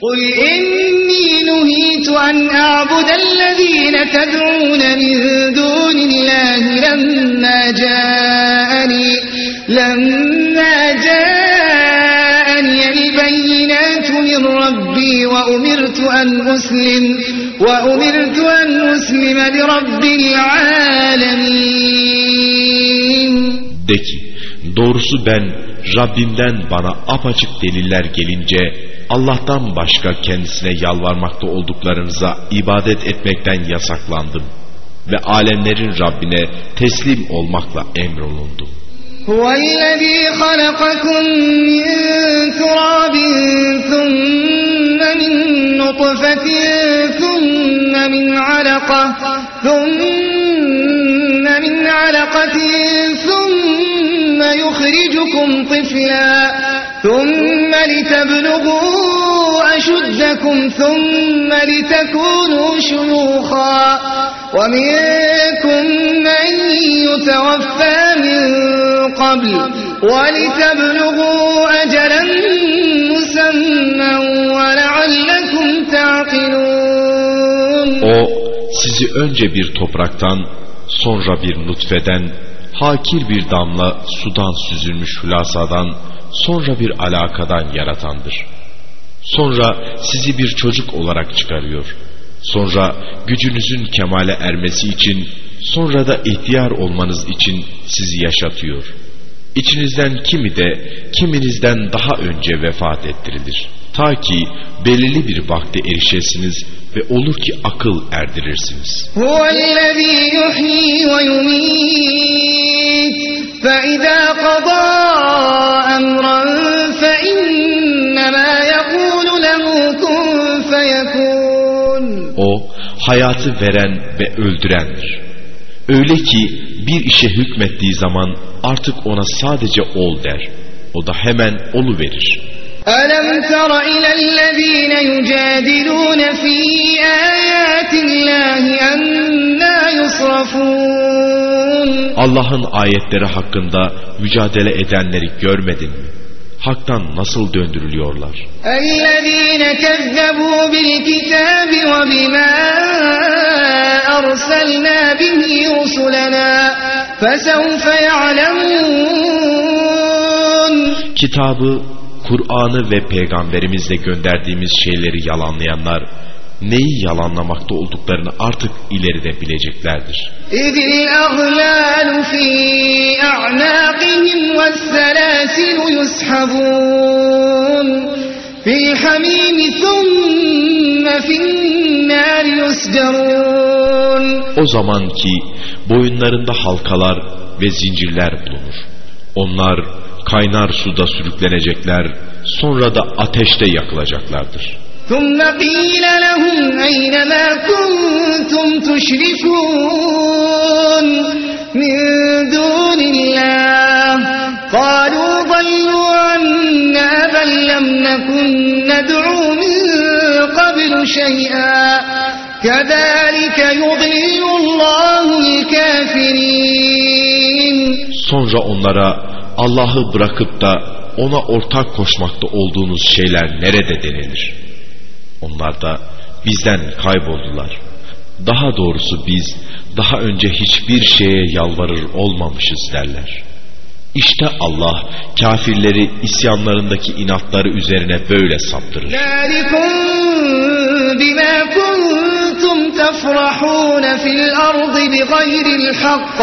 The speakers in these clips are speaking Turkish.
قل إني نهيت أن أعبد الذين تدعون من دون الله لما جاءني لما جاءني البينات من ربي وأمرت أن أسلم وأمرت أن أسلم لرب العالمين. Ki, Doğrusu ben Rabbimden bana apaçık deliller gelince Allah'tan başka kendisine yalvarmakta olduklarınıza ibadet etmekten yasaklandım ve alemlerin Rabbine teslim olmakla emrolundum. Huvellezî halakakum min turabin thumme min nutfetin thumme min alaka thumme min alakatin thumme يخرجكم طفلا ثم لتبلغوا أشدكم ثم لتكونوا شيوخا ومنكم من يتوفى من قبل ولتبلغوا أجلا مسمى ولعلكم تعقلون O sizi önce bir topraktan sonra bir nutfeden hakir bir damla sudan süzülmüş hülasadan sonra bir alakadan yaratandır. Sonra sizi bir çocuk olarak çıkarıyor. Sonra gücünüzün kemale ermesi için sonra da ihtiyar olmanız için sizi yaşatıyor. İçinizden kimi de kiminizden daha önce vefat ettirilir. Ta ki belirli bir vakte erişesiniz ve olur ki akıl erdirirsiniz. O hayatı veren ve öldürendir. Öyle ki bir işe hükmettiği zaman artık ona sadece ol der. O da hemen olu verir. ألم تر إلى الذين يجادلون في آيات الله أنا يصرفون Allah'ın ayetleri hakkında mücadele edenleri görmedin mi? Hak'tan nasıl döndürülüyorlar? الذين كذبوا بالكتاب وبما أرسلنا به رسلنا فسوف يعلمون Kitabı, Kur'an'ı ve peygamberimizle gönderdiğimiz şeyleri yalanlayanlar neyi yalanlamakta olduklarını artık ileride bileceklerdir. O zaman ki boyunlarında halkalar ve zincirler bulunur. Onlar kaynar suda sürüklenecekler, sonra da ateşte yakılacaklardır. ثم قيل لهم أين ما كنتم تشركون من دون الله قالوا ضلوا عنا بل لم نكن ندعو من قبل شيئا كذلك يضل الله الكافرين Sonra onlara Allah'ı bırakıp da ona ortak koşmakta olduğunuz şeyler nerede denilir? Onlar da bizden kayboldular. Daha doğrusu biz daha önce hiçbir şeye yalvarır olmamışız derler. İşte Allah kafirleri isyanlarındaki inatları üzerine böyle saptırır. ذلكم بما كنتم تفرحون في الأرض بغير الحق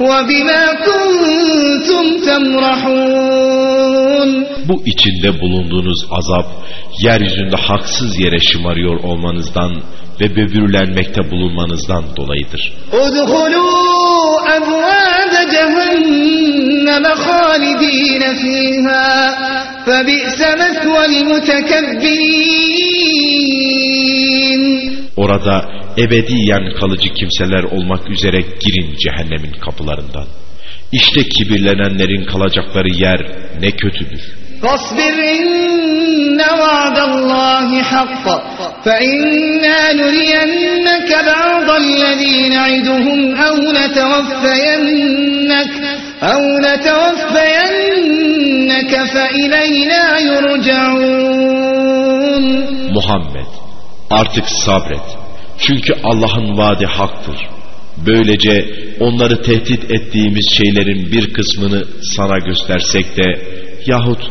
وبما كنتم تمرحون bu içinde bulunduğunuz azap, yeryüzünde haksız yere şımarıyor olmanızdan ve böbürlenmekte bulunmanızdan dolayıdır. Orada ebediyen kalıcı kimseler olmak üzere girin cehennemin kapılarından. İşte kibirlenenlerin kalacakları yer ne kötüdür. فاصبر إن وعد الله حق فإنا نرينك بعض الذي نعدهم أو نتوفينك أو نتوفينك فإلينا يرجعون Muhammed artık sabret. Çünkü Allah'ın vaadi haktır. Böylece onları tehdit ettiğimiz şeylerin bir kısmını sana göstersek de yahut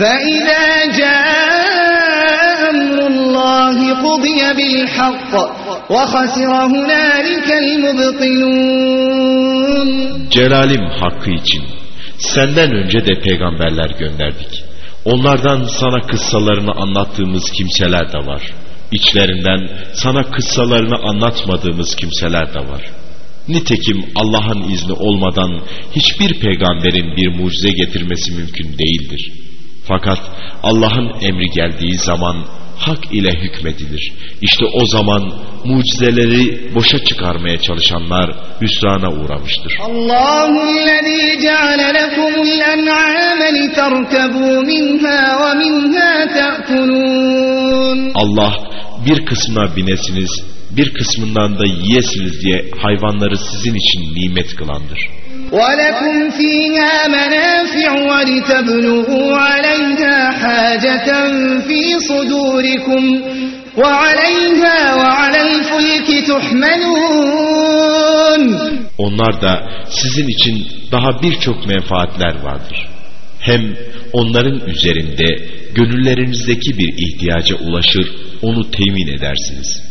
فَإِذَا جَاءَ أَمْرُ اللَّهِ قُضِيَ بِالْحَقِّ وَخَسِرَ هُنَالِكَ الْمُبْطِلُونَ Celalim hakkı için senden önce de peygamberler gönderdik. Onlardan sana kıssalarını anlattığımız kimseler de var. İçlerinden sana kıssalarını anlatmadığımız kimseler de var. Nitekim Allah'ın izni olmadan hiçbir peygamberin bir mucize getirmesi mümkün değildir. Fakat Allah'ın emri geldiği zaman hak ile hükmedilir. İşte o zaman mucizeleri boşa çıkarmaya çalışanlar hüsrana uğramıştır. Allahüllezî ceale lekumul en'âme literkebû minhâ ve minhâ te'kulûn. Allah bir kısmına binesiniz, bir kısmından da yiyesiniz diye hayvanları sizin için nimet kılandır. وَلَكُمْ فِيهَا مَنَافِعُ وَلِتَبْلُغُوا عَلَيْهَا حَاجَةً فِي صُدُورِكُمْ وَعَلَيْهَا وَعَلَى الْفُلْكِ تُحْمَلُونَ Onlar da sizin için daha birçok menfaatler vardır. Hem onların üzerinde gönüllerinizdeki bir ihtiyaca ulaşır, onu temin edersiniz.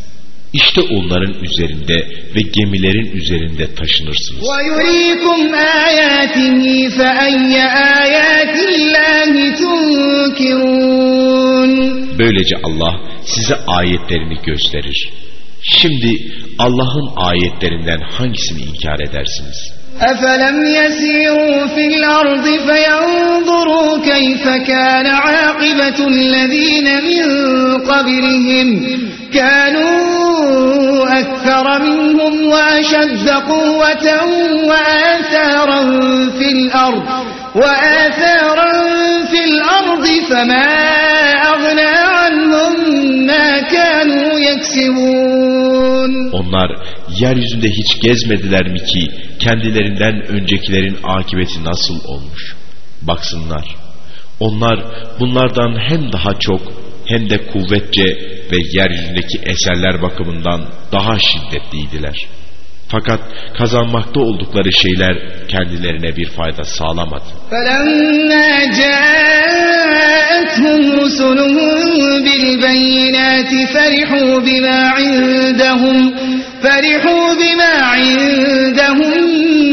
İşte onların üzerinde ve gemilerin üzerinde taşınırsınız. وَيُرِيكُمْ آيَاتِهِ فَأَيَّ آيَاتِ اللّٰهِ تُنْكِرُونَ Böylece Allah size ayetlerini gösterir. Şimdi Allah'ın ayetlerinden hangisini inkar edersiniz? أَفَلَمْ يَسِيرُوا فِي الْأَرْضِ فَيَنْظُرُوا كَيْفَ كَانَ عَاقِبَةُ الَّذِينَ مِنْ قَبْلِهِمْ كَانُوا أَكْثَرَ مِنْهُمْ وَأَشَدَّ قُوَّةً وَآثَارًا فِي الْأَرْضِ وَآثَارًا فِي الْأَرْضِ فَمَا أَغْنَى عَنْهُمْ مَا كَانُوا يَكْسِبُونَ Onlar yeryüzünde hiç gezmediler mi ki kendilerinden öncekilerin akıbeti nasıl olmuş? Baksınlar. Onlar bunlardan hem daha çok hem de kuvvetçe ve yeryüzündeki eserler bakımından daha şiddetliydiler. Fakat kazanmakta oldukları şeyler kendilerine bir fayda sağlamadı. فَلَمَّا جَاءَتْهُمْ رُسُلُهُم بِالْبَيِّنَاتِ فَرِحُوا بِمَا عِندَهُمْ فَرِحُوا بِمَا عِندَهُمْ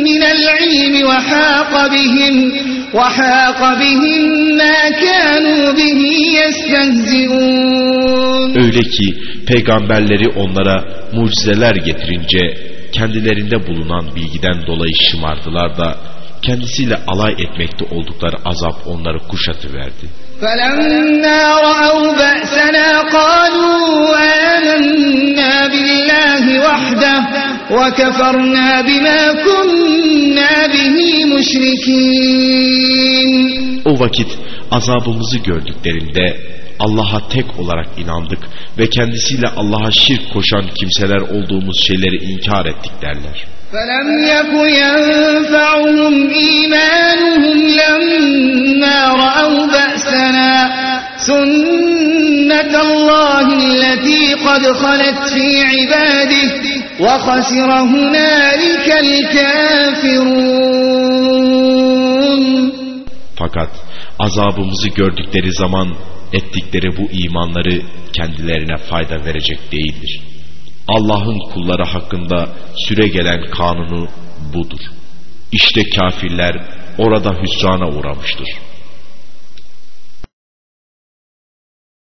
مِنَ الْعِلْمِ وَحَاقَ بِهِمْ Öyle ki peygamberleri onlara mucizeler getirince kendilerinde bulunan bilgiden dolayı şımardılar da kendisiyle alay etmekte oldukları azap onları kuşatıverdi. فَلَمَّا رَأَوْا بَأْسَنَا قَالُوا آمَنَّا بِاللَّهِ وَحْدَهُ وَكَفَرْنَا بِمَا كُنَّا بِهِ مُشْرِكِينَ O vakit azabımızı gördüklerinde Allah'a tek olarak inandık ve kendisiyle Allah'a şirk koşan kimseler olduğumuz şeyleri inkar ettik derler. فَلَمْ يَكُ يَنْفَعُهُمْ قَدْ خَلَتْ فِي عِبَادِهِ وَخَسِرَ هُنَالِكَ الْكَافِرُونَ Fakat azabımızı gördükleri zaman ettikleri bu imanları kendilerine fayda verecek değildir. Allah'ın kulları hakkında süre gelen kanunu budur. İşte kafirler orada hüsrana uğramıştır.